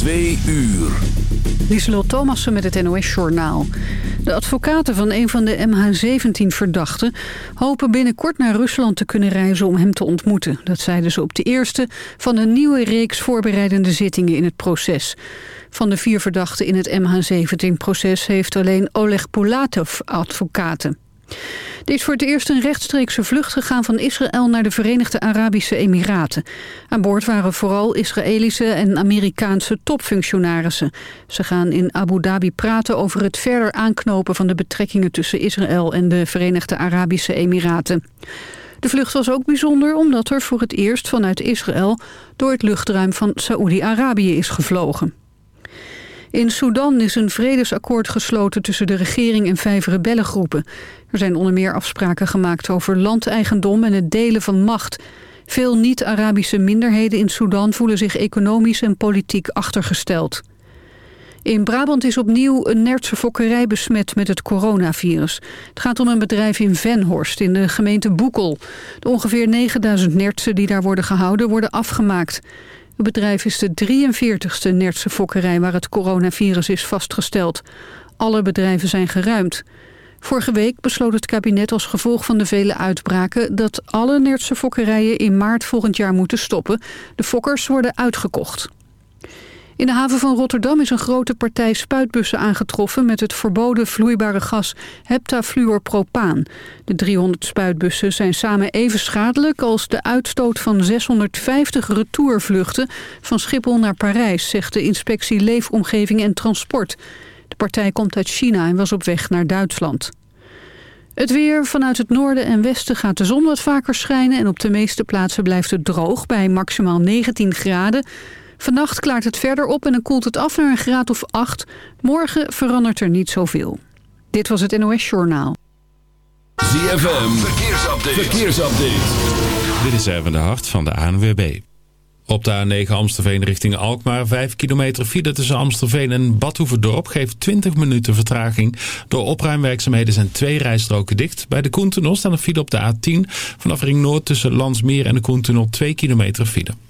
Twee uur. Lieselot Thomassen met het NOS-journaal. De advocaten van een van de MH17-verdachten... hopen binnenkort naar Rusland te kunnen reizen om hem te ontmoeten. Dat zeiden ze op de eerste van een nieuwe reeks voorbereidende zittingen in het proces. Van de vier verdachten in het MH17-proces heeft alleen Oleg Pulatov advocaten. Er is voor het eerst een rechtstreekse vlucht gegaan van Israël naar de Verenigde Arabische Emiraten. Aan boord waren vooral Israëlische en Amerikaanse topfunctionarissen. Ze gaan in Abu Dhabi praten over het verder aanknopen van de betrekkingen tussen Israël en de Verenigde Arabische Emiraten. De vlucht was ook bijzonder omdat er voor het eerst vanuit Israël door het luchtruim van Saoedi-Arabië is gevlogen. In Sudan is een vredesakkoord gesloten tussen de regering en vijf rebellengroepen. Er zijn onder meer afspraken gemaakt over landeigendom en het delen van macht. Veel niet-Arabische minderheden in Sudan voelen zich economisch en politiek achtergesteld. In Brabant is opnieuw een Nertse fokkerij besmet met het coronavirus. Het gaat om een bedrijf in Venhorst in de gemeente Boekel. De ongeveer 9000 nertsen die daar worden gehouden worden afgemaakt. Het bedrijf is de 43ste Nertse fokkerij waar het coronavirus is vastgesteld. Alle bedrijven zijn geruimd. Vorige week besloot het kabinet als gevolg van de vele uitbraken... dat alle Nertse fokkerijen in maart volgend jaar moeten stoppen. De fokkers worden uitgekocht. In de haven van Rotterdam is een grote partij spuitbussen aangetroffen... met het verboden vloeibare gas heptafluorpropaan. De 300 spuitbussen zijn samen even schadelijk... als de uitstoot van 650 retourvluchten van Schiphol naar Parijs... zegt de inspectie Leefomgeving en Transport. De partij komt uit China en was op weg naar Duitsland. Het weer vanuit het noorden en westen gaat de zon wat vaker schijnen... en op de meeste plaatsen blijft het droog bij maximaal 19 graden... Vannacht klaart het verder op en dan koelt het af naar een graad of 8. Morgen verandert er niet zoveel. Dit was het NOS Journaal. ZFM, verkeersupdate. verkeersupdate. Dit is even de hart van de ANWB. Op de A9 Amstelveen richting Alkmaar. 5 kilometer file tussen Amstelveen en Badhoevedorp geeft 20 minuten vertraging. Door opruimwerkzaamheden zijn twee rijstroken dicht. Bij de Koentunnel staan een file op de A10. Vanaf Ring Noord tussen Landsmeer en de Koentunnel 2 kilometer file.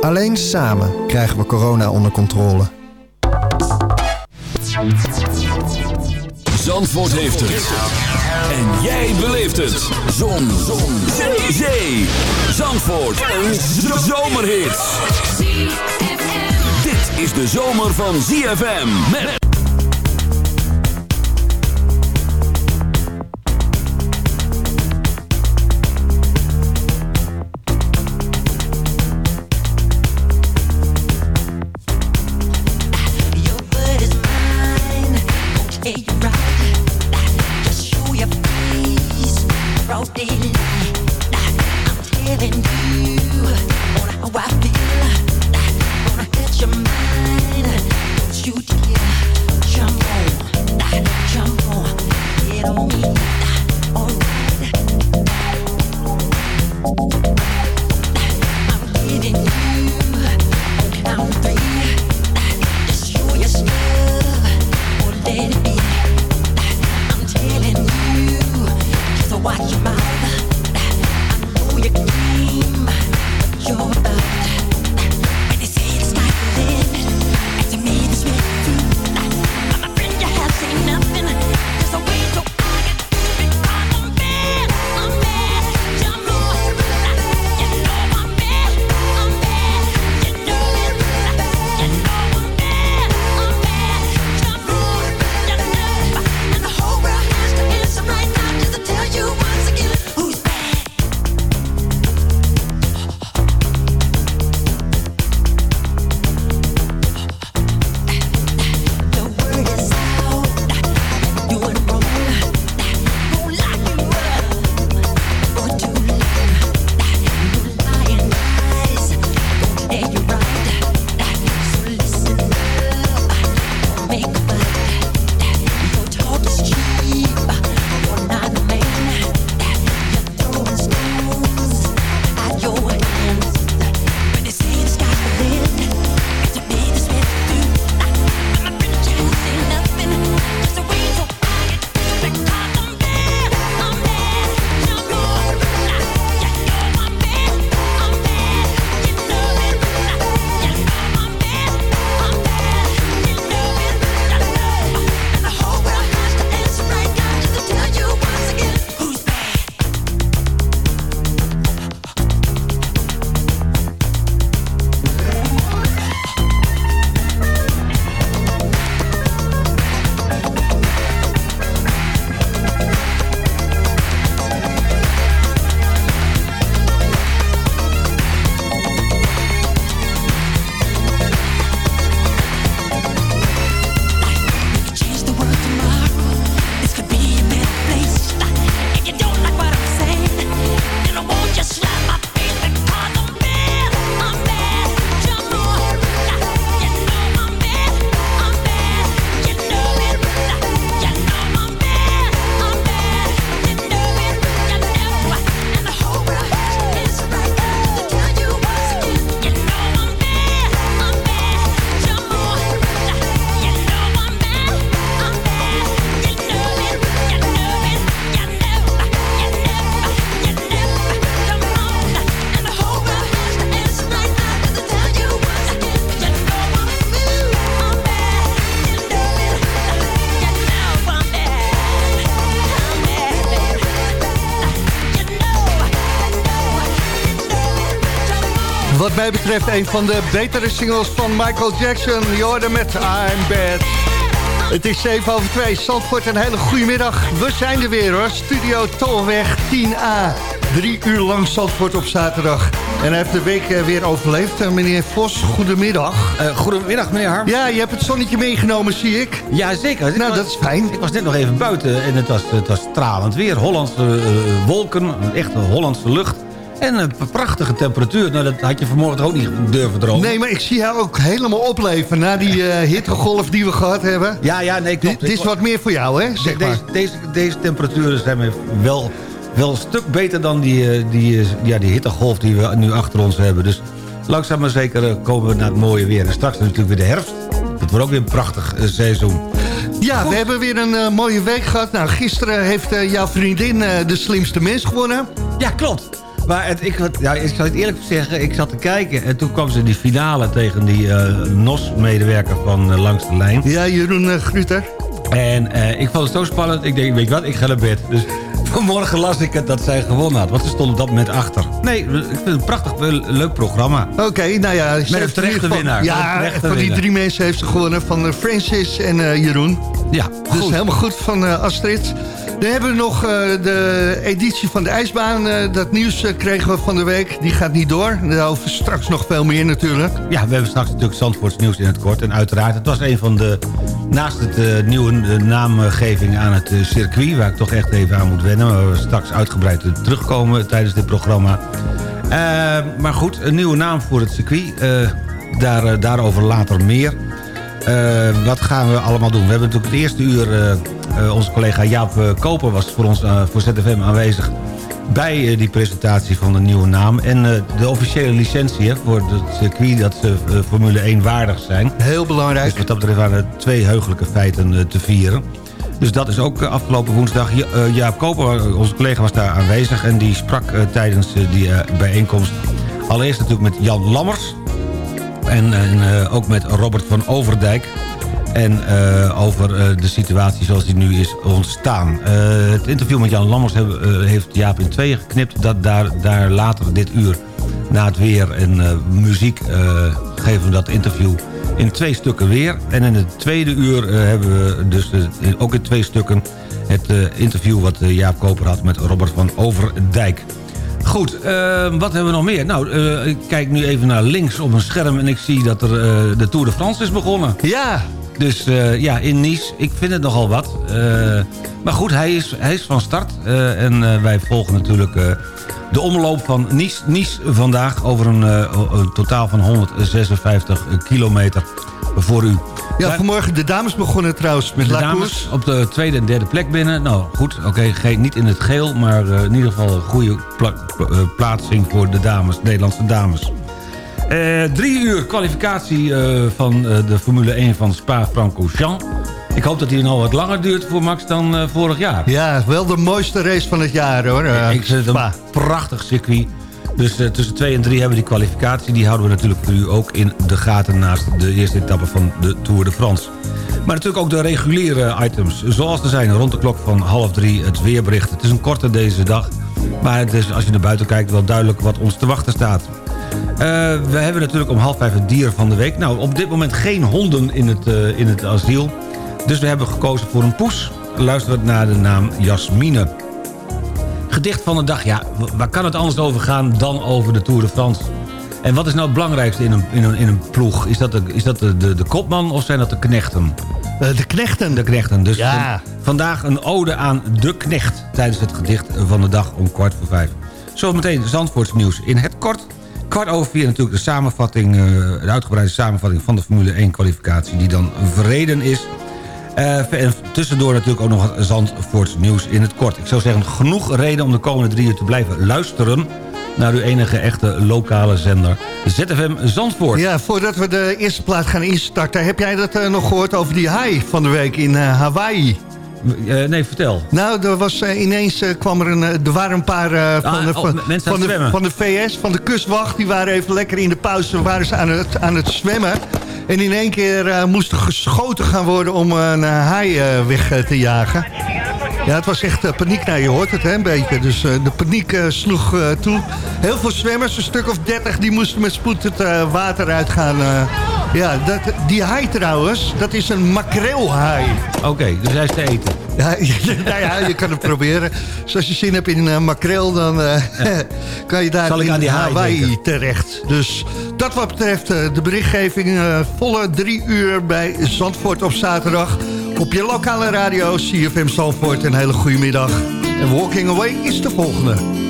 Alleen samen krijgen we corona onder controle. Zandvoort heeft het. En jij beleeft het. Zon. Zon. Zee. Zandvoort. Een zomerhit. Dit is de zomer van ZFM. Met betreft een van de betere singles van Michael Jackson. Je met I'm Bad. Het is 7 over 2. Zandvoort, een hele goede middag. We zijn er weer hoor. Studio Tolweg 10A. Drie uur lang Zandvoort op zaterdag. En hij heeft de week eh, weer overleefd. Eh, meneer Vos, goedemiddag. Uh, goedemiddag, meneer Harm. Ja, je hebt het zonnetje meegenomen, zie ik. Ja, zeker. Nou, dat is fijn. Ik was net nog even buiten en het was, het was stralend weer. Hollandse uh, wolken, een echte Hollandse lucht. En een prachtige temperatuur. Nou, dat had je vanmorgen ook niet durven dromen. Nee, maar ik zie jou ook helemaal opleven... na die uh, hittegolf die we gehad hebben. Ja, ja, nee, klopt. Dit is wat meer voor jou, hè? Zeg deze, deze, deze temperaturen zijn wel, wel een stuk beter dan die, eh, die, ja, die hittegolf die we nu achter ons hebben. Dus langzaam maar zeker eh, komen we naar het mooie weer. En straks natuurlijk weer de herfst. Het wordt ook weer een prachtig seizoen. Ja, we hebben weer een uh, mooie week gehad. Nou, gisteren heeft jouw vriendin de slimste mens gewonnen. Ja, klopt. Maar het, ik, ja, ik zal het eerlijk zeggen, ik zat te kijken... en toen kwam ze in die finale tegen die uh, NOS-medewerker van uh, Langs de Lijn. Ja, Jeroen uh, Gruter. En ik vond het zo spannend, ik denk, weet je wat, ik ga naar bed. Dus vanmorgen las ik het dat zij gewonnen had. Want ze stond op dat moment achter. Nee, ik vind het een prachtig, leuk programma. Oké, okay, nou ja... Met een terechte winnaar. Ja, van die drie mensen heeft ze gewonnen. Van Francis en Jeroen. Ja, goed. Dus helemaal goed van Astrid. Dan hebben we nog uh, de editie van de ijsbaan. Uh, dat nieuws uh, kregen we van de week. Die gaat niet door. Daarover straks nog veel meer natuurlijk. Ja, we hebben straks natuurlijk Zandvoorts nieuws in het kort. En uiteraard, het was een van de... Naast het nieuwe naamgeving aan het circuit... waar ik toch echt even aan moet wennen... waar we straks uitgebreid terugkomen tijdens dit programma. maar goed, een nieuwe naam voor het circuit. daar, daarover later meer. wat gaan we allemaal doen? We hebben natuurlijk het eerste uur onze collega Jaap Koper was voor ons voor ZFM aanwezig bij die presentatie van de nieuwe naam. En de officiële licentie voor het circuit dat ze Formule 1 waardig zijn. Heel belangrijk. Dus wat dat betreft waren er twee heugelijke feiten te vieren. Dus dat is ook afgelopen woensdag. Jaap Koper, onze collega, was daar aanwezig... en die sprak tijdens die bijeenkomst allereerst natuurlijk met Jan Lammers... en, en ook met Robert van Overdijk... En over de situatie zoals die nu is ontstaan. Het interview met Jan Lammers heeft Jaap in tweeën geknipt. Dat daar, daar later dit uur na het weer en muziek geven we dat interview in twee stukken weer. En in het tweede uur hebben we dus ook in twee stukken... het interview wat Jaap Koper had met Robert van Overdijk. Goed, wat hebben we nog meer? Nou, ik kijk nu even naar links op een scherm... en ik zie dat er de Tour de France is begonnen. Ja, dus uh, ja, in Nice, ik vind het nogal wat. Uh, maar goed, hij is, hij is van start. Uh, en wij volgen natuurlijk de omloop van Nice, nice vandaag... over een, een, totaal van 156 kilometer voor u. Ja, vanmorgen de dames begonnen trouwens met de dames op de tweede en derde plek binnen. Nou goed, oké, okay, niet in het geel... maar in ieder geval een goede pla plaatsing voor de dames, Nederlandse dames. Uh, drie uur kwalificatie uh, van uh, de Formule 1 van Spa-Francorchamps. Ik hoop dat die nog wat langer duurt voor Max dan vorig jaar. Ja, wel de mooiste race van het jaar hoor. ik vind het een prachtig circuit. Dus tussen 2 en 3 hebben we die kwalificatie. Die houden we natuurlijk voor u ook in de gaten naast de eerste etappe van de Tour de France. Maar natuurlijk ook de reguliere items. Zoals er zijn rond de klok van half drie het weerbericht. Het is een korte deze dag. Maar het is als je naar buiten kijkt wel duidelijk wat ons te wachten staat. Uh, we hebben natuurlijk om half vijf het dier van de week. Nou, op dit moment geen honden in het, uh, in het asiel. Dus we hebben gekozen voor een poes. Luisteren naar de naam Jasmine. Gedicht van de dag. Ja, waar kan het anders over gaan dan over de Tour de France? En wat is nou het belangrijkste in een, in een, in een ploeg? Is dat, de, is dat de, de, de kopman of zijn dat de knechten? Uh, de knechten. De knechten. Dus ja. vandaag een ode aan de knecht... tijdens het gedicht van de dag om kwart voor vijf. Zometeen Zandvoorts nieuws in het kort... Kwart over vier natuurlijk de samenvatting, uh, de uitgebreide samenvatting van de Formule 1 kwalificatie die dan verreden is. Uh, en tussendoor natuurlijk ook nog Zandvoorts nieuws in het kort. Ik zou zeggen, genoeg reden om de komende drie uur te blijven luisteren naar uw enige echte lokale zender, ZFM Zandvoort. Ja, voordat we de eerste plaat gaan instarten... heb jij dat uh, nog gehoord over die haai van de week in uh, Hawaii? Nee, vertel. Nou, er was eh, ineens eh, kwam er een. Eh, er waren een paar van, de, van, van, de, van, de, VS, van de kustwacht. Die waren even lekker in de pauze. Waren ze aan het, aan het zwemmen. En in één keer moest er geschoten gaan worden om een haai weg te jagen. Ja, het was echt paniek. Nou, je hoort het hè, een beetje. Dus de paniek sloeg toe. Heel veel zwemmers, een stuk of dertig, die moesten met spoed het water uit uitgaan ja, dat, die haai trouwens, dat is een makreelhaai. Oké, dus hij is te eten. Ja, nou ja, je kan het proberen. Dus Zoals je zin hebt in eh, makreel, dan eh, kan je daar in die Hawaii terecht. Dus dat wat betreft eh, de berichtgeving, volle drie uur bij Zandvoort op zaterdag. Op je lokale radio, CFM Zandvoort, een hele goede middag. En Walking Away is de volgende.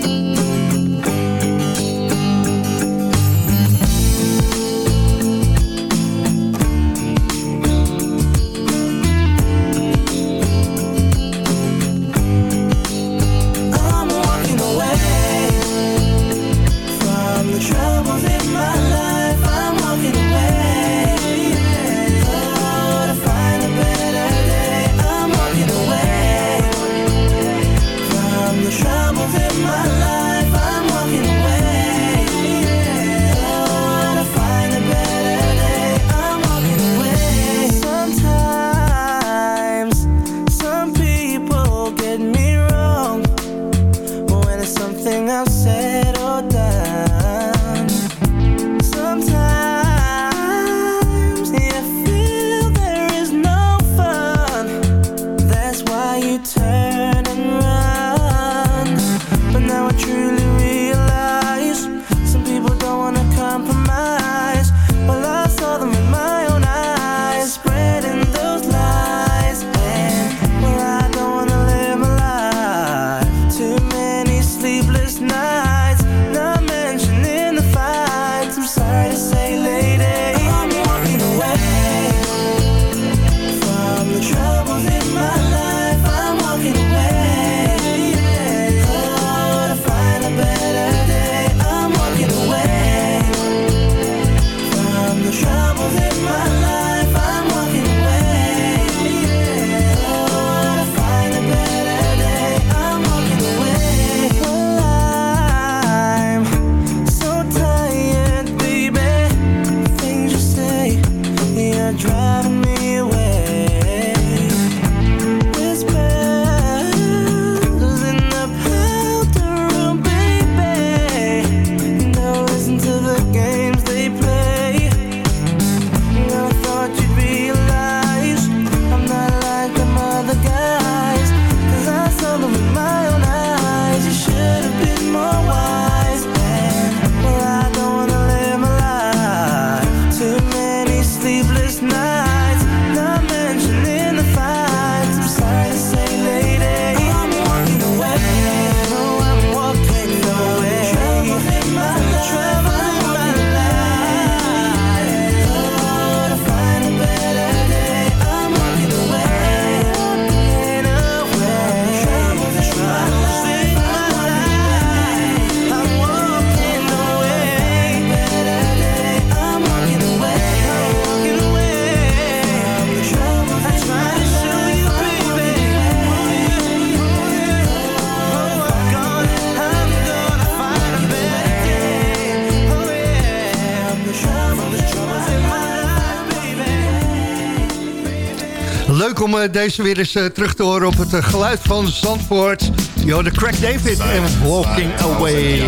om eh, deze weer eens eh, terug te horen op het eh, geluid van Zandvoort. Yo, de Crack David en Walking Away.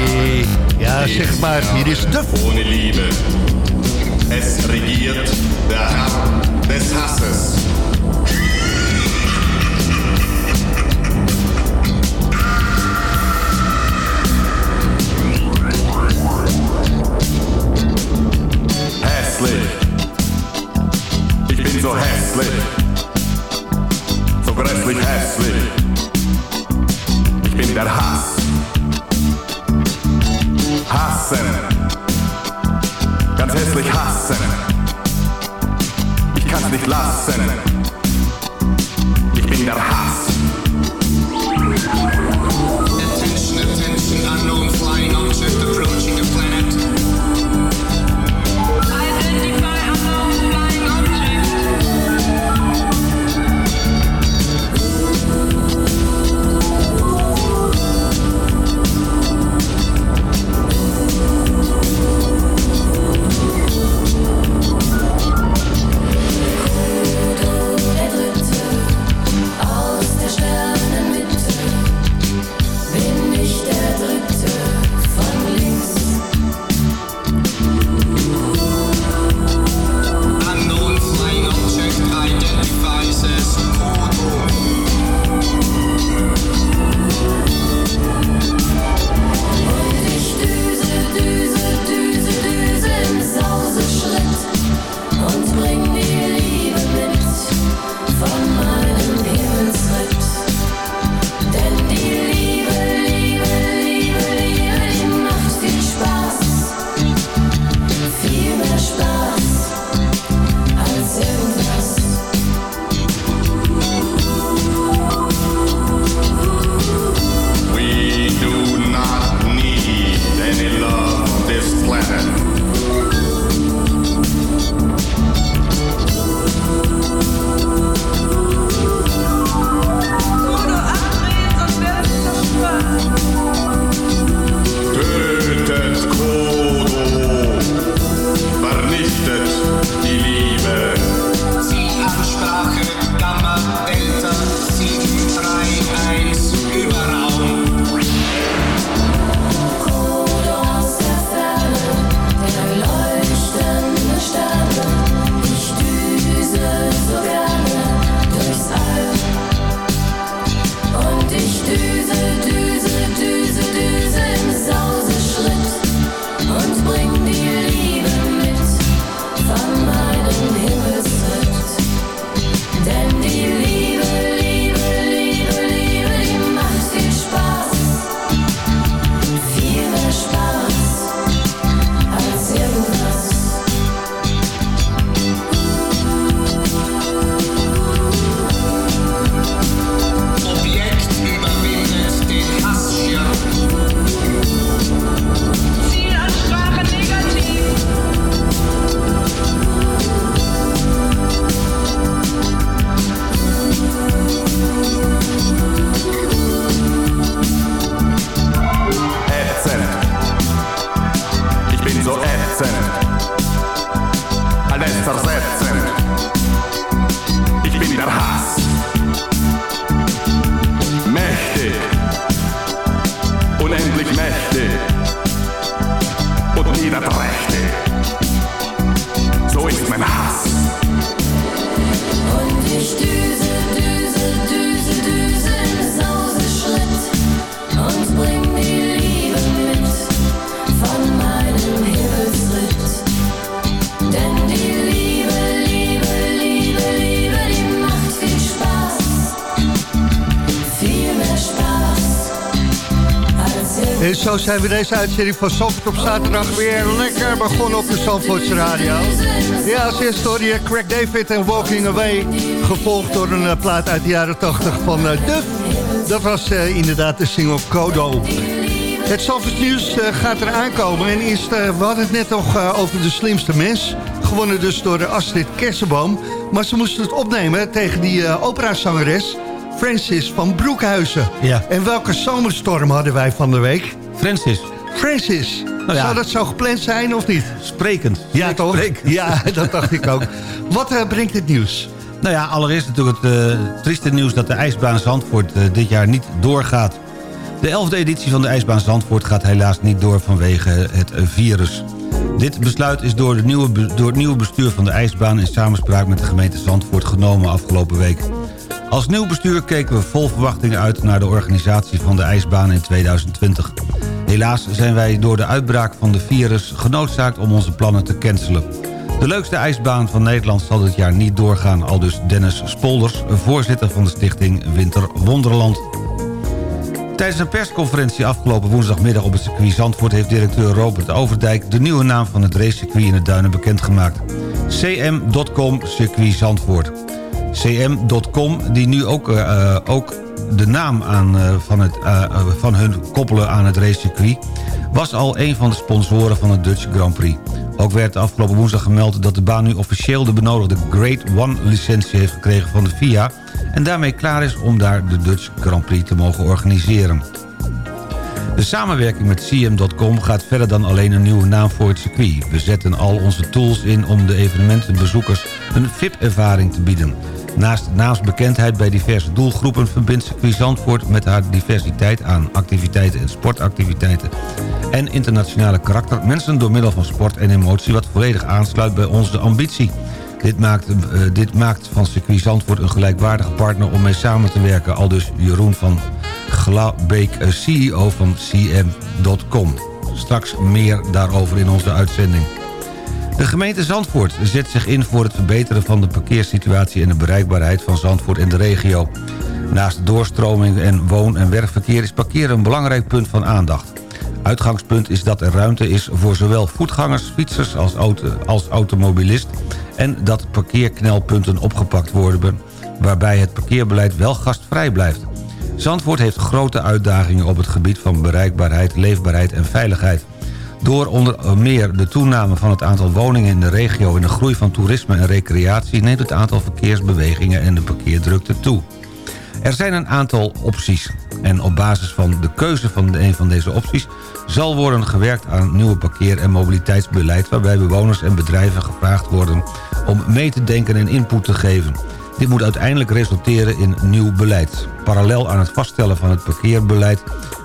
Ja, zeg maar, hier is de... Ohne Liebe, es regiert der hart des Hasses. Zo zijn we deze uitzending van Zandvoort op zaterdag weer lekker begonnen op de Zandvoortse Radio. Ja, als eerste hoor je Craig David en Walking Away. Gevolgd door een eh, plaat uit de jaren 80 van eh, Duff. Dat was eh, inderdaad de single Kodo. Het Zandvoorts nieuws gaat er aankomen. En eh, we hadden het net nog over de slimste mens. Gewonnen dus door Astrid Kersenboom. Maar ze moesten het opnemen tegen die operazangeres... Francis van Broekhuizen. Ja. En welke zomerstorm hadden wij van de week? Francis, Francis. Nou ja. Zou dat zo gepland zijn of niet? sprekend. Ja, toch? Sprekend. Ja, dat dacht ik ook. Wat eh, brengt het nieuws? Nou ja, allereerst natuurlijk het eh, trieste nieuws dat de ijsbaan Zandvoort eh, dit jaar niet doorgaat. De 11e editie van de ijsbaan Zandvoort gaat helaas niet door vanwege het virus. Dit besluit is door, de nieuwe, door het nieuwe bestuur van de ijsbaan... in samenspraak met de gemeente Zandvoort genomen afgelopen week. Als nieuw bestuur keken we vol verwachting uit... naar de organisatie van de ijsbaan in 2020. Helaas zijn wij door de uitbraak van de virus genoodzaakt om onze plannen te cancelen. De leukste ijsbaan van Nederland zal dit jaar niet doorgaan... al dus Dennis Spolders, voorzitter van de stichting Winter Wonderland. Tijdens een persconferentie afgelopen woensdagmiddag op het circuit Zandvoort... heeft directeur Robert Overdijk de nieuwe naam van het racecircuit in de Duinen bekendgemaakt. cm.com circuit Zandvoort. cm.com, die nu ook, eh, ook de naam aan, eh, van, het, eh, eh, van hun koppelen aan het racecircuit... was al een van de sponsoren van het Dutch Grand Prix. Ook werd afgelopen woensdag gemeld dat de baan nu officieel de benodigde Grade 1-licentie heeft gekregen van de FIA... en daarmee klaar is om daar de Dutch Grand Prix te mogen organiseren. De samenwerking met CM.com gaat verder dan alleen een nieuwe naam voor het circuit. We zetten al onze tools in om de evenementenbezoekers een VIP-ervaring te bieden. Naast naamsbekendheid bij diverse doelgroepen verbindt circuit Zandvoort met haar diversiteit aan activiteiten en sportactiviteiten en internationale karakter mensen door middel van sport en emotie wat volledig aansluit bij onze ambitie. Dit maakt, eh, dit maakt van circuit Zandvoort een gelijkwaardige partner om mee samen te werken. Al dus Jeroen van Glabeek, eh, CEO van CM.com. Straks meer daarover in onze uitzending. De gemeente Zandvoort zet zich in voor het verbeteren van de parkeersituatie... en de bereikbaarheid van Zandvoort en de regio. Naast doorstroming en woon- en werkverkeer is parkeren een belangrijk punt van aandacht. Uitgangspunt is dat er ruimte is voor zowel voetgangers, fietsers als, auto, als automobilist... en dat parkeerknelpunten opgepakt worden... waarbij het parkeerbeleid wel gastvrij blijft. Zandvoort heeft grote uitdagingen op het gebied van bereikbaarheid, leefbaarheid en veiligheid. Door onder meer de toename van het aantal woningen in de regio... en de groei van toerisme en recreatie... neemt het aantal verkeersbewegingen en de parkeerdrukte toe. Er zijn een aantal opties. En op basis van de keuze van een van deze opties... zal worden gewerkt aan nieuwe parkeer- en mobiliteitsbeleid... waarbij bewoners en bedrijven gevraagd worden om mee te denken en input te geven. Dit moet uiteindelijk resulteren in nieuw beleid. Parallel aan het vaststellen van het parkeerbeleid...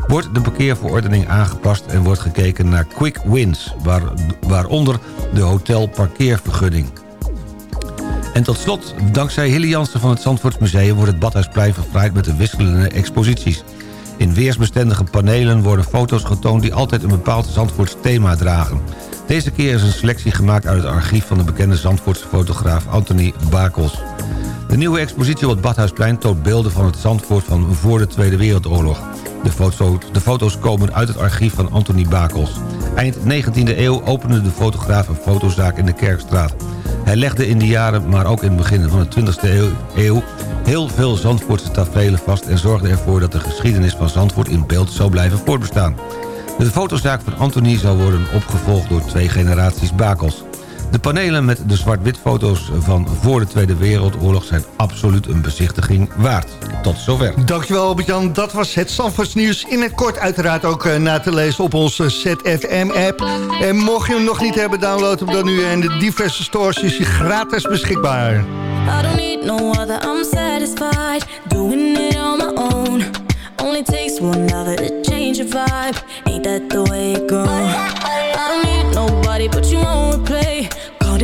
wordt de parkeerverordening aangepast en wordt gekeken naar quick wins... Waar, waaronder de hotelparkeervergunning. En tot slot, dankzij Hilly Jansen van het Zandvoortsmuseum... wordt het Badhuisplein verfraaid met de wisselende exposities. In weersbestendige panelen worden foto's getoond... die altijd een bepaald Zandvoorts thema dragen. Deze keer is een selectie gemaakt uit het archief... van de bekende Zandvoortse fotograaf Anthony Bakels. De nieuwe expositie op het Badhuisplein toont beelden van het Zandvoort... van voor de Tweede Wereldoorlog. De, de foto's komen uit het archief van Anthony Bakels. Eind 19e eeuw opende de fotograaf een fotozaak in de Kerkstraat. Hij legde in de jaren, maar ook in het begin van de 20e eeuw, heel veel Zandvoortse tafereelen vast... en zorgde ervoor dat de geschiedenis van Zandvoort in beeld zou blijven voortbestaan. De fotozaak van Anthony zou worden opgevolgd door twee generaties Bakels. De panelen met de zwart-wit foto's van voor de Tweede Wereldoorlog... zijn absoluut een bezichtiging waard. Tot zover. Dankjewel Albert-Jan, dat was het Zandvoorts nieuws. In het kort uiteraard ook eh, na te lezen op onze ZFM-app. En mocht je hem nog niet hebben, download hem dan nu. En de diverse stores is hij gratis beschikbaar. I don't need no other, I'm satisfied Doing it on my own Only takes one other to change your vibe Ain't that the way it goes? I don't need nobody but you won't replay Caught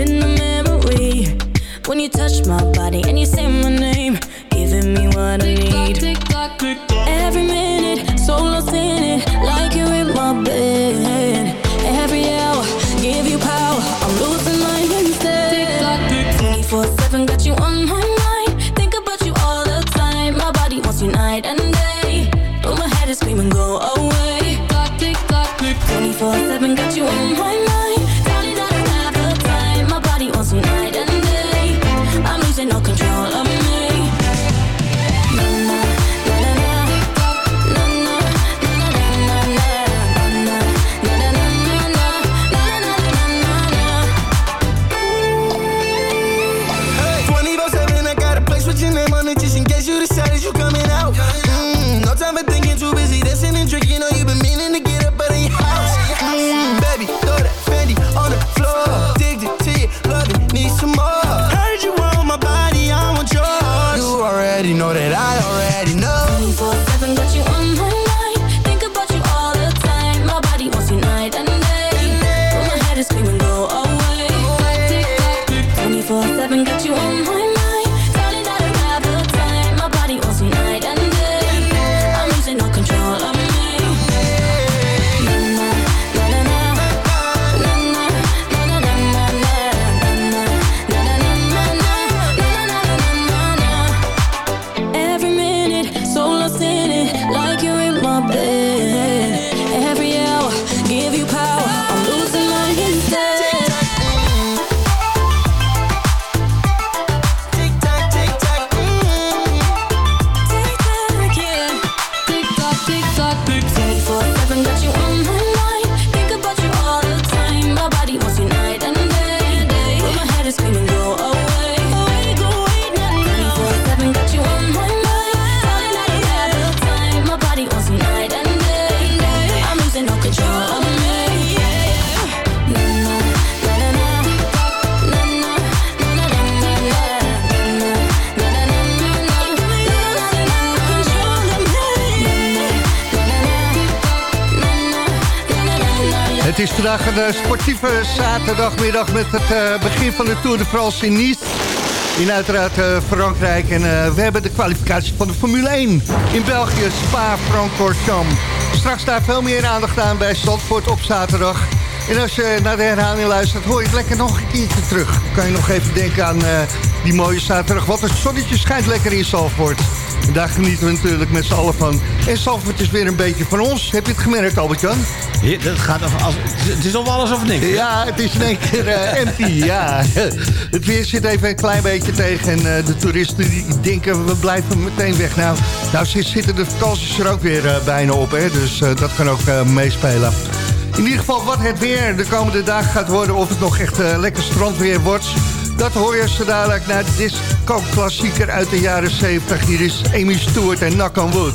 in the memory. When you touch my body and you say my name Giving me what I need. Every minute, so lost in it Like you're in my bed. Every hour, give you power I'm losing my instead. 24-7 got you on my mind. Think about you all the time. My body wants you night and day. But my head is screaming go away. Tick 24-7 got you on my mind zaterdagmiddag met het eh, begin van de Tour de France in Nice. In uiteraard eh, Frankrijk. En eh, we hebben de kwalificatie van de Formule 1 in België, Spa-Francorchamps. Straks daar veel meer aandacht aan bij Zandvoort op zaterdag. En als je naar de herhaling luistert, hoor je het lekker nog een keertje terug. Dan kan je nog even denken aan die mooie zaterdag. Wat het zonnetje schijnt lekker in Zandvoort. En daar genieten we natuurlijk met z'n allen van. En Zandvoort is weer een beetje van ons. Heb je het gemerkt, Albert-Jan? Ja, dat gaat over als, het is of alles of niks. hè? Ja, het is in één keer eh, empty, ja. Het weer zit even een klein beetje tegen. En eh, de toeristen die denken, we blijven meteen weg. Nou, nou zit- zitten de vakanties er ook weer eh, bijna op, hè. Dus dat kan ook meespelen. In ieder geval wat het weer de komende dagen gaat worden... of het nog echt lekker strandweer wordt... dat hoor je zo dadelijk naar de disco-klassieker uit de jaren 70. Hier is Amy Stewart en on Wood.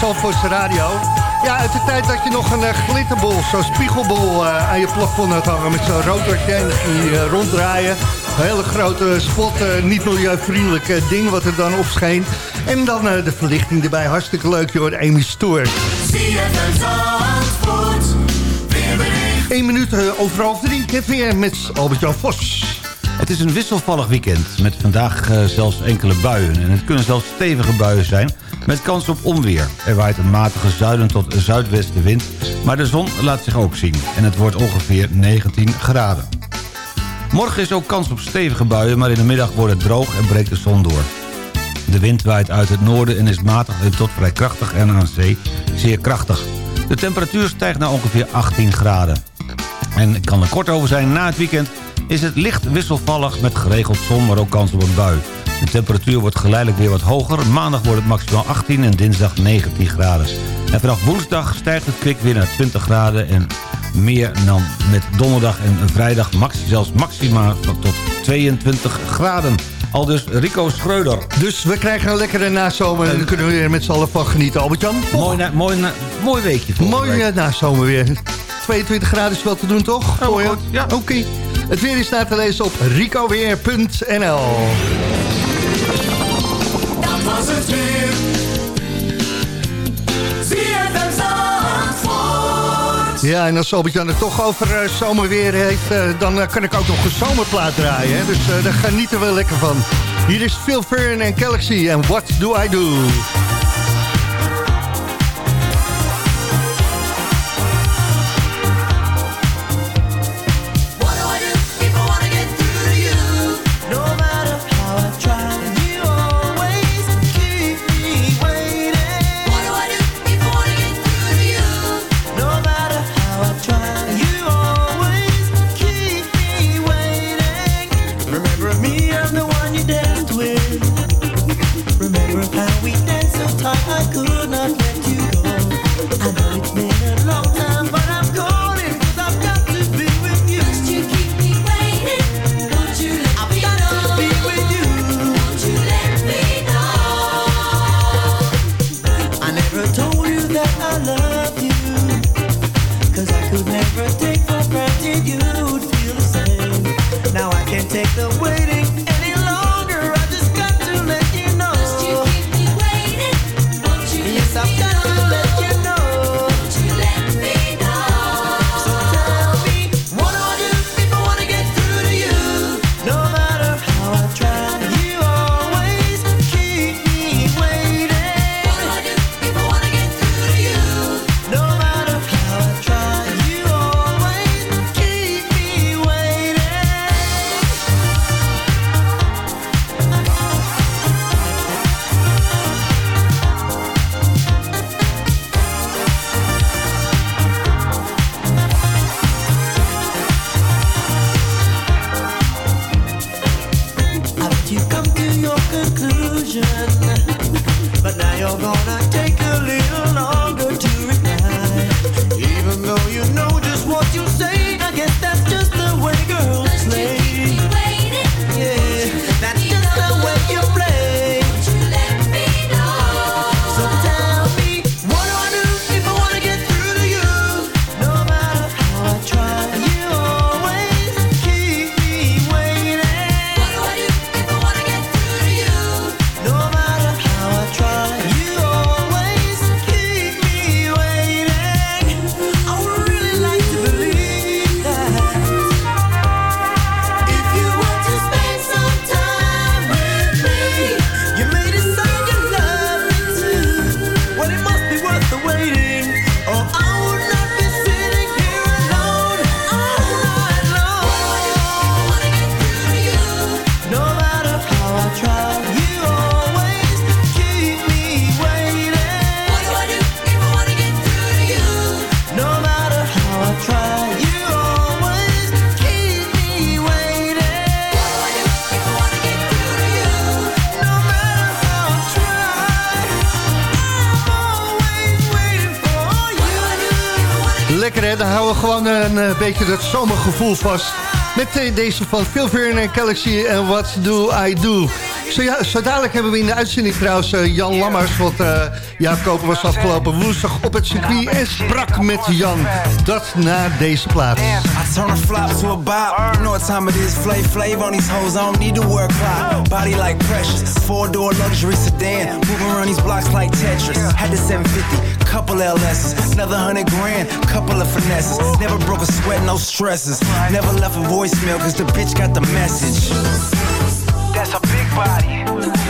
Op Zandvoortse radio. Ja, uit de tijd dat je nog een eh, glitterbol, zo'n spiegelbol eh, aan je plafond had hangen... met zo'n rotortje en je eh, ronddraaien. Een hele grote spot, eh, niet milieuvriendelijk ding wat er dan opscheen. En dan de verlichting erbij, hartstikke leuk, joh, Amy Stoer. Eén minuut over half drie, weer met Albert-Jan Vos. Het is een wisselvallig weekend, met vandaag zelfs enkele buien. En het kunnen zelfs stevige buien zijn, met kans op onweer. Er waait een matige zuiden tot zuidwestenwind, maar de zon laat zich ook zien. En het wordt ongeveer 19 graden. Morgen is ook kans op stevige buien, maar in de middag wordt het droog en breekt de zon door. De wind waait uit het noorden en is matig tot vrij krachtig en aan zee zeer krachtig. De temperatuur stijgt naar ongeveer 18 graden. En kan er kort over zijn, na het weekend is het licht wisselvallig met geregeld zon, maar ook kans op een bui. De temperatuur wordt geleidelijk weer wat hoger. Maandag wordt het maximaal 18 en dinsdag 19 graden. En vanaf woensdag stijgt het kwik weer naar 20 graden en meer dan met donderdag en vrijdag max, zelfs maxima van tot 22 graden. Al dus Rico Schreuder. Dus we krijgen een lekkere nazomer en daar kunnen we weer met z'n allen van genieten, Albert-Jan. Mooi, na- mooi, na- mooi weekje. Mooi week. eh, nazomer weer. 22 graden is wel te doen, toch? Goed, ja. Oké. Het weer is daar te lezen op ricoweer.nl. Ja, en als Albert-Jan het toch over eh, zomerweer heeft... eh, dan eh, kan ik ook nog een zomerplaat draaien. Hè? Dus daar genieten we lekker van. Hier is Phil Fern en Galaxy en What Do I Do? You'd feel the same. Now I can't take the waiting gewoon een eh, beetje dat zomergevoel vast. Met eh, deze van Phil en Galaxy en What Do I Do. Zo, ja, zo dadelijk hebben we in de uitzending trouwens eh, Jan Lammers. Want uh, Jaap Koper was afgelopen woensdag op het circuit en sprak met Jan. Dat na deze plaats. I turn a flop to a bop. You know what time it is. Flay flav on these hoes. I don't need to work clock. Body like precious. Four door luxury sedan. Moving around these blocks like Tetris. Had the 750. Couple LS's. Another hundred grand. Couple of finesses. Never broke a sweat. No stresses. Never left a voicemail cause the bitch got the message. That's a big body.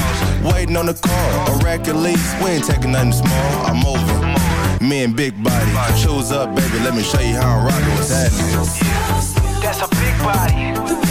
Waiting on the call, a rack at least. We ain't taking nothing small. I'm moving. Me and Big Body. Choose up, baby. Let me show you how I'm rocking with that. That's a big body.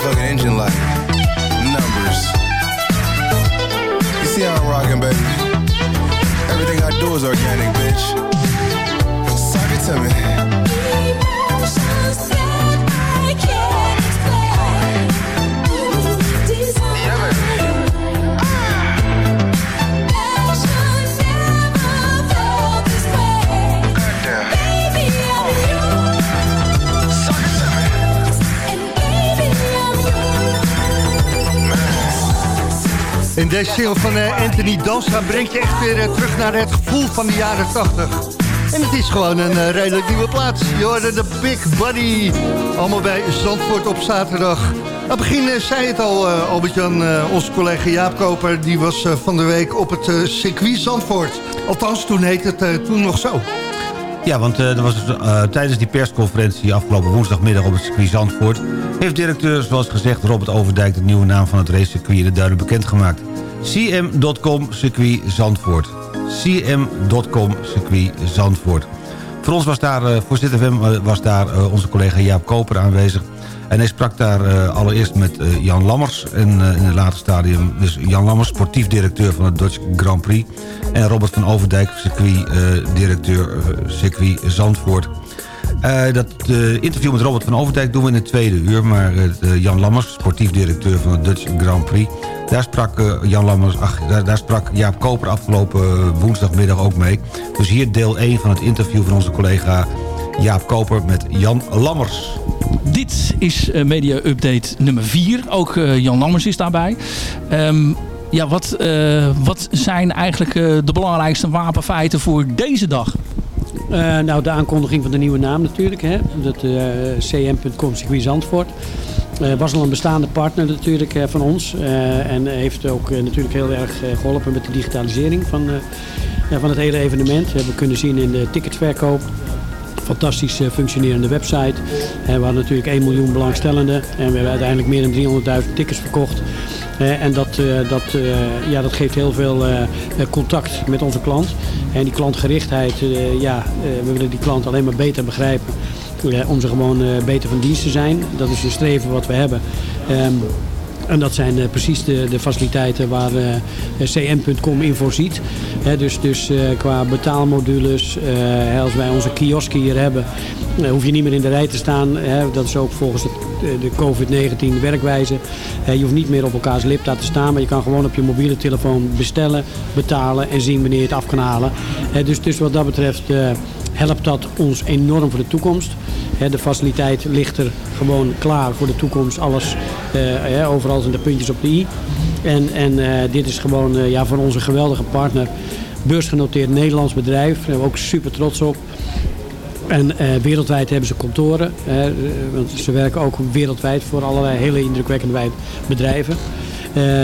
Motherfucking engine light. Numbers. You see how I'm rocking, baby? Everything I do is organic, bitch. Suck it to me. Deze single van eh, Anthony Dansa brengt je echt weer eh, terug naar het gevoel van de jaren 80. En het is gewoon een eh, redelijk nieuwe plaats. Je hoorde de Big Buddy. Allemaal bij Zandvoort op zaterdag. Aan het begin zei het al, Albert-Jan, onze collega Jaap Koper... die was van de week op het circuit Zandvoort. Althans, toen heet het toen nog zo. Ja, want eh, er was dus, eh, tijdens die persconferentie afgelopen woensdagmiddag op het circuit Zandvoort... heeft directeur, zoals gezegd, Robert Overdijk de nieuwe naam van het racecircuit in de duinen bekendgemaakt. cm.com circuit Zandvoort. cm.com circuit Zandvoort. Voor ons was daar, eh, voor ZFM was daar onze collega Jaap Koper aanwezig... En hij sprak daar eh, allereerst met eh, Jan Lammers. En eh, in het later stadium dus Jan Lammers, sportief directeur van het Dutch Grand Prix. En Robert van Overdijk, circuit-directeur circuit Zandvoort. Dat interview met Robert van Overdijk doen we in het tweede uur. Maar Jan Lammers, sportief directeur van het Dutch Grand Prix... Daar sprak Jan Lammers, ach, daar, daar sprak Jaap Koper afgelopen woensdagmiddag ook mee. Dus hier deel 1 van het interview van onze collega Jaap Koper met Jan Lammers. Dit is eh, Media Update nummer 4. Ook eh, Jan Lammers is daarbij. Ehm, ja, wat, eh, wat zijn eigenlijk eh, de belangrijkste wapenfeiten voor deze dag? Eh, nou, de aankondiging van de nieuwe naam natuurlijk. Hè? Dat eh, cm.com circuit Zandvoort. Eh, was al een bestaande partner natuurlijk eh, van ons. eh, en heeft ook natuurlijk heel erg eh, geholpen met de digitalisering van, eh, ja, van het hele evenement. We hebben kunnen zien in de ticketverkoop. Fantastisch eh, functionerende website. Eh, we hadden natuurlijk 1 miljoen belangstellenden. En we hebben uiteindelijk meer dan 300.000 tickets verkocht. Eh, en dat, dat, ja, dat geeft heel veel contact met onze klant. En die klantgerichtheid, ja, we willen die klant alleen maar beter begrijpen. om ze gewoon beter van dienst te zijn. Dat is een streven wat we hebben. En dat zijn eh, precies de, de faciliteiten waar eh, cm.com in voorziet. Dus dus eh, qua betaalmodules, als wij onze kiosk hier hebben, hoef je niet meer in de rij te staan. Dat is ook volgens de, de COVID-19 werkwijze. Je hoeft niet meer op elkaars lipta te staan, maar je kan gewoon op je mobiele telefoon bestellen, betalen en zien wanneer je het af kan halen. Dus, dus wat dat betreft helpt dat ons enorm voor de toekomst. De faciliteit ligt er gewoon klaar voor de toekomst. Alles, eh, overal zijn de puntjes op de i. En, en eh, dit is gewoon eh, ja, voor ons een geweldige partner. Beursgenoteerd Nederlands bedrijf. Daar zijn we ook super trots op. En wereldwijd hebben ze kantoren. want ze werken ook wereldwijd voor allerlei hele indrukwekkende bedrijven.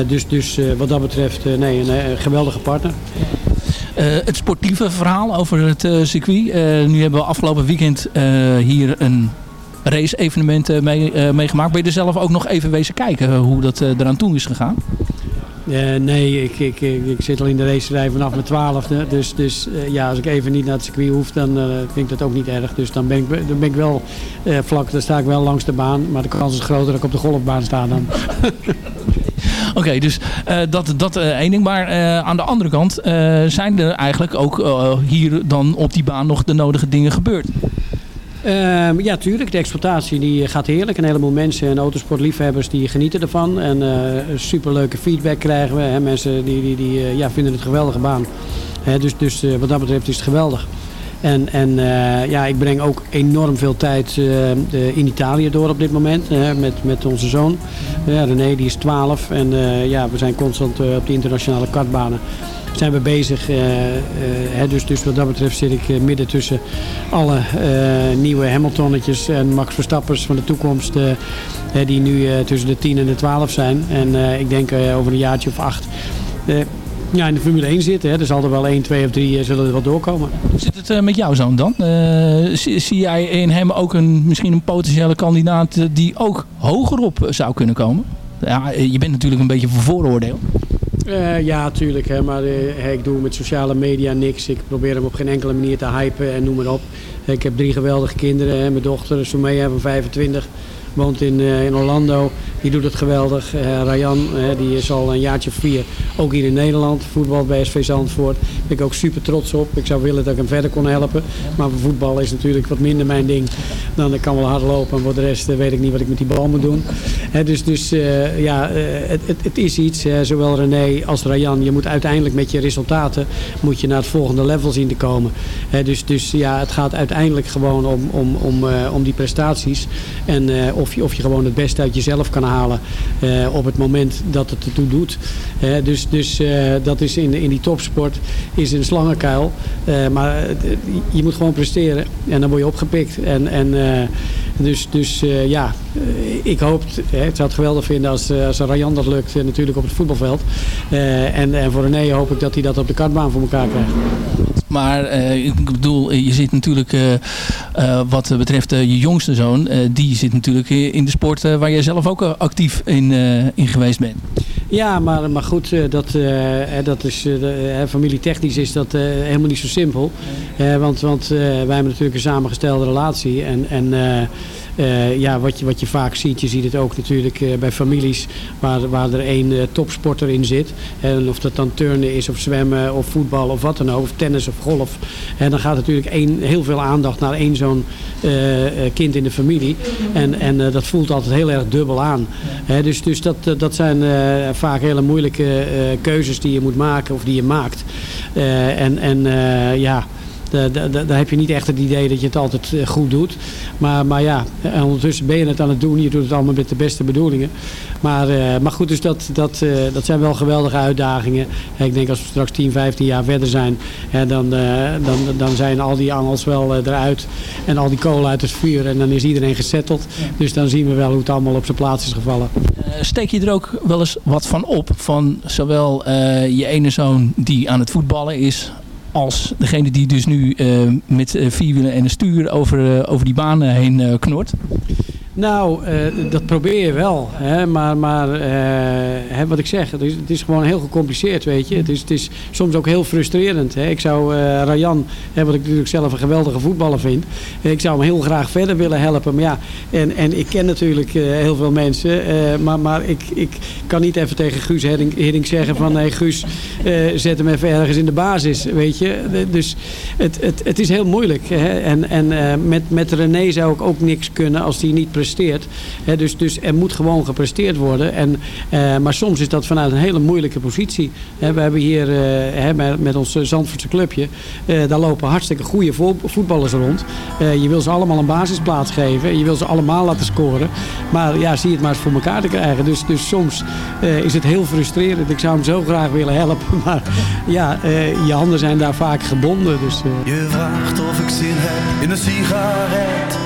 Dus dus wat dat betreft, nee, een, geweldige partner. Eh, het sportieve verhaal over het eh, circuit. Eh, nu hebben we afgelopen weekend hier een race-evenement eh, mee, meegemaakt. Ben je er zelf ook nog even wezen kijken hoe dat eraan toe is gegaan? Eh, nee, ik, ik, ik, zit al in de racerij vanaf mijn twaalfde. Dus, dus eh, ja, als ik even niet naar het circuit hoef, dan eh, vind ik dat ook niet erg. Dus dan ben ik, dan ben ik wel vlak, dan sta ik wel langs de baan. Maar de kans is groter dat ik op de golfbaan sta dan. Oké, dus dat, dat één ding. Maar aan de andere kant zijn er eigenlijk ook hier dan op die baan nog de nodige dingen gebeurd. Ehm, ja, tuurlijk. De exploitatie die gaat heerlijk. Een heleboel mensen en autosportliefhebbers die genieten ervan. En eh superleuke feedback krijgen we. Hè. Mensen die, die, die eh, ja, vinden het een geweldige baan. Hè, dus dus eh, wat dat betreft is het geweldig. En, en ja, ik breng ook enorm veel tijd in Italië door op dit moment. hè, met, met onze zoon. René die is 12. En ja, we zijn constant op de internationale kartbanen zijn we bezig. eh, eh, dus, dus wat dat betreft zit ik eh, midden tussen alle nieuwe Hamiltonnetjes en Max Verstappers van de toekomst. die nu tussen de 10 en de 12 zijn. En ik denk over een jaartje of acht ja, in de Formule 1 zitten. Hè. Er zal er wel 1, 2 of 3 zullen er wel doorkomen. Hoe zit het met jouw zoon dan? Zie, jij in hem ook een, misschien een potentiële kandidaat die ook hogerop zou kunnen komen? Ja, je bent natuurlijk een beetje voor vooroordeel. Eh, ja, tuurlijk. Hè, maar eh, ik doe met sociale media niks. Ik probeer hem op geen enkele manier te hypen en noem maar op. Ik heb drie geweldige kinderen. Hè. Mijn dochter Soumea van 25 woont in, eh, in Orlando. Die doet het geweldig. Eh Rayan hè, die is al een jaartje vier ook hier in Nederland. Voetbal bij SV Zandvoort. Daar ben ik ook super trots op. Ik zou willen dat ik hem verder kon helpen. Maar voetbal is natuurlijk wat minder mijn ding. Dan ik kan wel hard lopen. En voor de rest eh, weet ik niet wat ik met die bal moet doen. Dus dus eh, ja, eh, het, het, het is iets. zowel René als Rayan. Je moet uiteindelijk met je resultaten moet je naar het volgende level zien te komen. Dus, dus ja, het gaat uiteindelijk gewoon om, om, om, eh, om die prestaties. En eh, of, je, of je gewoon het beste uit jezelf kan halen eh, op het moment dat het ertoe doet. Hè, dus dus eh, dat is in, in die topsport is een slangenkuil. Eh, maar eh, je moet gewoon presteren en dan word je opgepikt. En, en, eh, dus dus eh, ja, eh, ik hoop, het zou het geweldig vinden als, eh, als Rayan dat lukt eh, natuurlijk op het voetbalveld. Eh, en, en voor René hoop ik dat hij dat op de kartbaan voor elkaar krijgt. Maar eh, ik bedoel, je zit natuurlijk, eh, eh, wat betreft je jongste zoon, die zit natuurlijk in de sport waar jij zelf ook actief in, in geweest bent. Ja, maar, maar goed, dat, dat is, familietechnisch is dat helemaal niet zo simpel. Want want wij hebben natuurlijk een samengestelde relatie. En, en eh, ja, wat, je, wat je vaak ziet, je ziet het ook natuurlijk eh, bij families waar, waar er één eh, topsporter in zit. En of dat dan turnen is of zwemmen of voetbal of wat dan ook, of tennis of golf. En dan gaat natuurlijk één, heel veel aandacht naar één zo'n kind in de familie. En, en dat voelt altijd heel erg dubbel aan. Dus dus dat, dat zijn vaak hele moeilijke keuzes die je moet maken of die je maakt. En en ja, daar heb je niet echt het idee dat je het altijd eh, goed doet. Maar, maar ja, en ondertussen ben je het aan het doen. Je doet het allemaal met de beste bedoelingen. Maar, eh, maar goed, dus dat, dat, eh, dat zijn wel geweldige uitdagingen. Ik denk als we straks 10, 15 jaar verder zijn, hè, dan, eh, dan, dan zijn al die angels wel eh, eruit. En al die kolen uit het vuur. En dan is iedereen gesetteld. Dus dan zien we wel hoe het allemaal op zijn plaats is gevallen. Eh, steek je er ook wel eens wat van op? Van zowel eh, je ene zoon die aan het voetballen is... als degene die dus nu eh, met eh, vierwielen en een stuur over, eh, over die banen heen knort? Nou, eh, dat probeer je wel. Hè? Maar, maar eh, hè, wat ik zeg, het is, het is gewoon heel gecompliceerd, weet je. Het is, het is soms ook heel frustrerend. Hè? Ik zou eh Rayan, hè, wat ik natuurlijk zelf een geweldige voetballer vind... ik zou hem heel graag verder willen helpen. Maar ja, en, en ik ken natuurlijk heel veel mensen. maar maar ik, ik kan niet even tegen Guus Hiddink, zeggen van... nee Guus, zet hem even ergens in de basis, weet je. Dus het, het, het is heel moeilijk. Hè? En, en met, met René zou ik ook niks kunnen als hij niet presteert. Hè? Dus, dus er moet gewoon gepresteerd worden. En, eh, maar soms is dat vanuit een hele moeilijke positie. We hebben hier eh, met, met ons Zandvoortse clubje... eh, daar lopen hartstikke goede vo- voetballers rond. Je wil ze allemaal een basisplaats geven. En je wil ze allemaal laten scoren. Maar ja, zie het maar eens voor elkaar te krijgen. Dus, dus soms is het heel frustrerend. Ik zou hem zo graag willen helpen. Maar ja, je handen zijn daar vaak gebonden. Dus, Je vraagt of ik zin heb in een sigaret.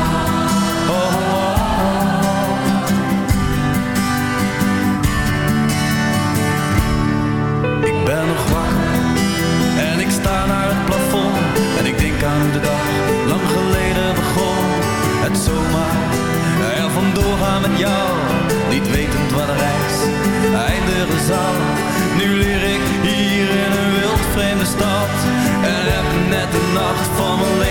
Met jou, niet wetend wat de reis eindigen zal. Nu leer ik hier in een wild vreemde stad en heb net de nacht van mijn leven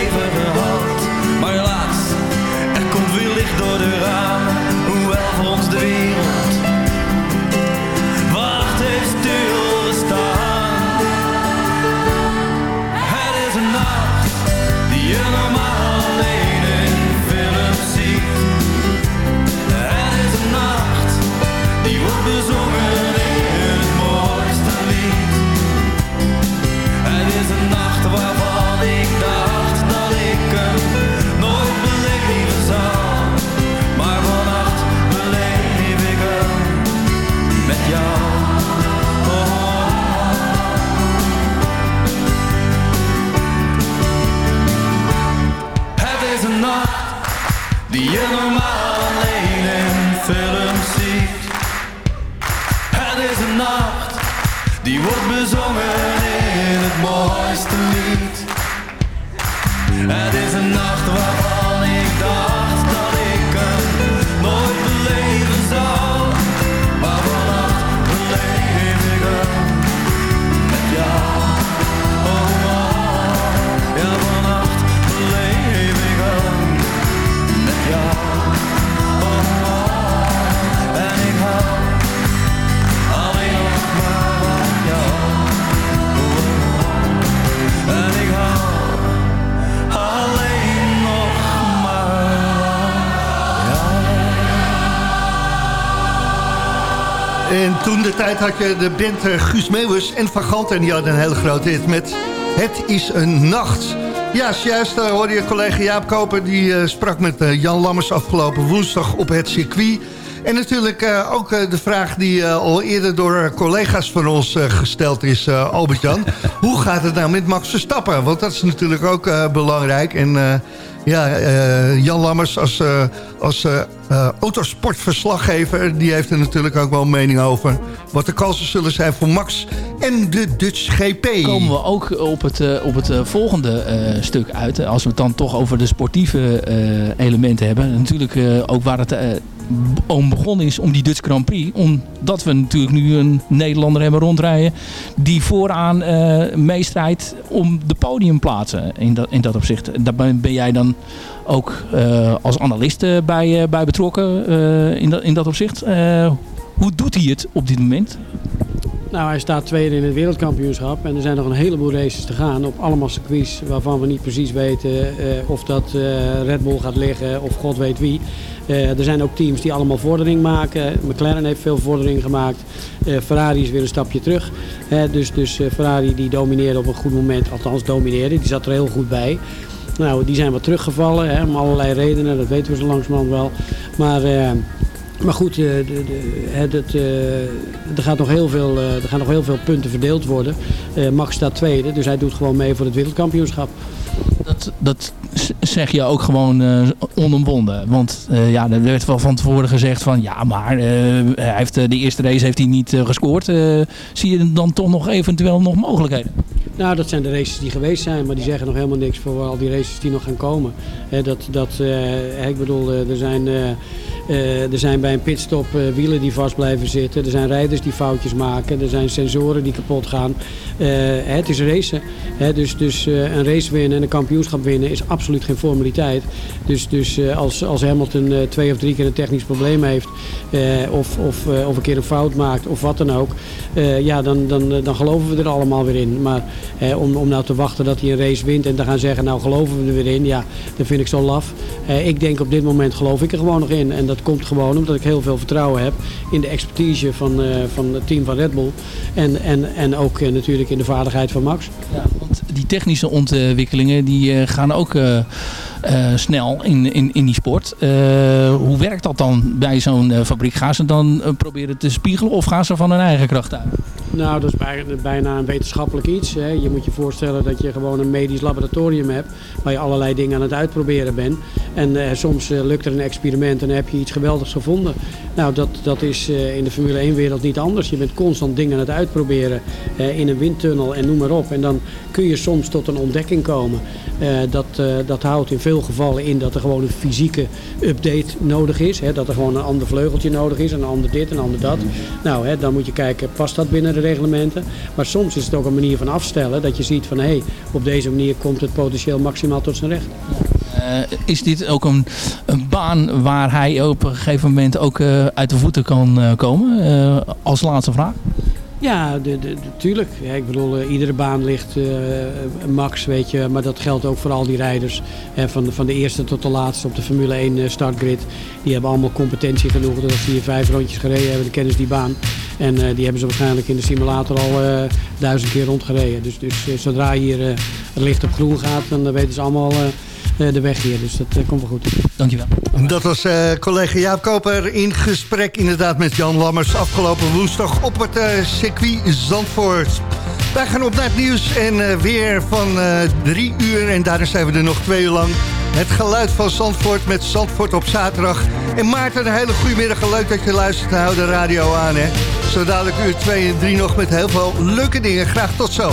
En toen de tijd had je de band eh, Guus Meeuwis en Van Gant... en die hadden een hele grote hit met Het is een nacht. Ja, juist uh, hoorde je collega Jaap Koper... die uh, sprak met Jan Lammers afgelopen woensdag op het circuit... En natuurlijk uh, ook uh, de vraag die uh, al eerder door collega's van ons gesteld is, Albert-Jan. Hoe gaat het nou met Max Verstappen? Want dat is natuurlijk ook belangrijk. En ja, Jan Lammers als, als autosportverslaggever... die heeft er natuurlijk ook wel een mening over... wat de kansen zullen zijn voor Max en de Dutch GP. Komen we ook op het, op het volgende stuk uit. Als we het dan toch over de sportieve elementen hebben. Natuurlijk ook waar het om begonnen is om die Dutch Grand Prix. Omdat we natuurlijk nu een Nederlander hebben rondrijden die vooraan uh, meestrijdt om de podiumplaatsen in dat, in dat opzicht. Daar ben jij dan ook uh, als analist uh, bij, bij betrokken in, dat, in dat opzicht. hoe doet hij het op dit moment? Nou, hij staat tweede in het wereldkampioenschap. En er zijn nog een heleboel races te gaan op allemaal circuits waarvan we niet precies weten uh, of dat uh, Red Bull gaat liggen of god weet wie. Uh, er zijn ook teams die allemaal vordering maken. McLaren heeft veel vordering gemaakt. Ferrari is weer een stapje terug. dus dus Ferrari die domineerde op een goed moment, althans domineerde, die zat er heel goed bij. Nou, die zijn wat teruggevallen, hè, om allerlei redenen, dat weten we zo langzamerhand wel. Maar... Maar goed, de, de, het, het, er, gaat nog heel veel, er gaan nog heel veel punten verdeeld worden. Max staat tweede, dus hij doet gewoon mee voor het wereldkampioenschap. Dat, dat zeg je ook gewoon uh, onomwonden. Want uh, ja, er werd wel van tevoren gezegd van... ja, maar uh, hij heeft, de eerste race heeft hij niet gescoord. zie je dan toch nog eventueel nog mogelijkheden? Nou, dat zijn de races die geweest zijn, maar die zeggen nog helemaal niks voor al die races die nog gaan komen. He, dat, dat, ik bedoel, er zijn... Uh, er zijn bij een pitstop uh, wielen die vast blijven zitten. Er zijn rijders die foutjes maken. Er zijn sensoren die kapot gaan. Uh, het is racen. Dus dus een race winnen en een kampioenschap winnen is absoluut geen formaliteit. Dus, dus als, als Hamilton twee of drie keer een technisch probleem heeft... of, of, of een keer een fout maakt of wat dan ook... ja, dan, dan, dan geloven we er allemaal weer in. Maar om, om nou te wachten dat hij een race wint en te gaan zeggen... nou geloven we er weer in, ja, dat vind ik zo laf. ik denk op dit moment geloof ik er gewoon nog in. Dat komt gewoon omdat ik heel veel vertrouwen heb in de expertise van, uh, van het team van Red Bull. En, en, en ook uh, natuurlijk in de vaardigheid van Max. Ja, want die technische ontwikkelingen die uh, gaan ook snel in, in, in die sport. hoe werkt dat dan bij zo'n fabriek? Gaan ze dan proberen te spiegelen of gaan ze van hun eigen kracht uit? Nou, dat is bijna een wetenschappelijk iets. Hè. Je moet je voorstellen dat je gewoon een medisch laboratorium hebt... waar je allerlei dingen aan het uitproberen bent. En soms lukt er een experiment en heb je iets geweldigs gevonden. Nou, dat, dat is in de Formule 1-wereld niet anders. Je bent constant dingen aan het uitproberen in een windtunnel en noem maar op. En dan kun je soms tot een ontdekking komen. dat, dat houdt in veel gevallen in dat er gewoon een fysieke update nodig is. Hè. Dat er gewoon een ander vleugeltje nodig is, een ander dit, een ander dat. Nou, hè, dan moet je kijken, past dat binnen de reglementen. Maar soms is het ook een manier van afstellen. Dat je ziet van hé, hey, op deze manier komt het potentieel maximaal tot zijn recht. Uh, is dit ook een, een, baan waar hij op een gegeven moment ook uh, uit de voeten kan uh, komen? als laatste vraag. Ja, natuurlijk. Ik bedoel, uh, iedere baan ligt uh, max, weet je. Maar dat geldt ook voor al die rijders. Hè, van, de, van de eerste tot de laatste op de Formule 1 uh, startgrid. Die hebben allemaal competentie genoeg. Dat als die vijf rondjes gereden hebben, kennen ze die baan. En die hebben ze waarschijnlijk in de simulator al duizend keer rondgereden. Dus, dus zodra hier het licht op groen gaat, dan weten ze allemaal de weg hier. Dus dat komt wel goed. Dankjewel. Dat was uh, collega Jaap Koper in gesprek inderdaad met Jan Lammers... afgelopen woensdag op het uh, circuit Zandvoort. Wij gaan op naar het nieuws en uh, weer van drie uur... en daarna zijn we er nog twee uur lang. Het geluid van Zandvoort met Zandvoort op zaterdag. En Maarten, een hele goede middag. Leuk dat je luistert. Hou de radio aan, hè. Zo dadelijk uur 2 en 3 nog met heel veel leuke dingen. Graag tot zo.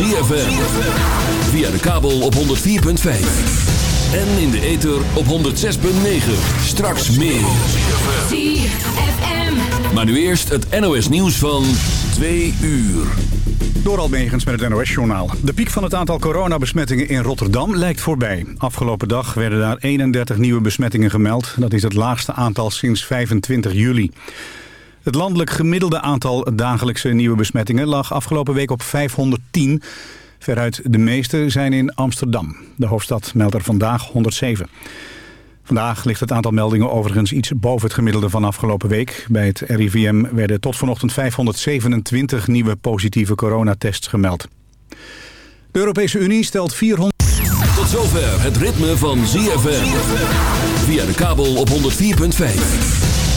ZFM. Via de kabel op 104.5. En in de ether op 106.9. Straks meer. ZFM. Maar nu eerst het NOS nieuws van 2 uur. Door Almegens met het NOS-journaal. De piek van het aantal coronabesmettingen in Rotterdam lijkt voorbij. Afgelopen dag werden daar 31 nieuwe besmettingen gemeld. Dat is het laagste aantal sinds 25 juli. Het landelijk gemiddelde aantal dagelijkse nieuwe besmettingen lag afgelopen week op 510. Veruit de meeste zijn in Amsterdam. De hoofdstad meldt er vandaag 107. Vandaag ligt het aantal meldingen overigens iets boven het gemiddelde van afgelopen week. Bij het RIVM werden tot vanochtend 527 nieuwe positieve coronatests gemeld. De Europese Unie stelt 400... Tot zover het ritme van ZFM. Via de kabel op 104.5.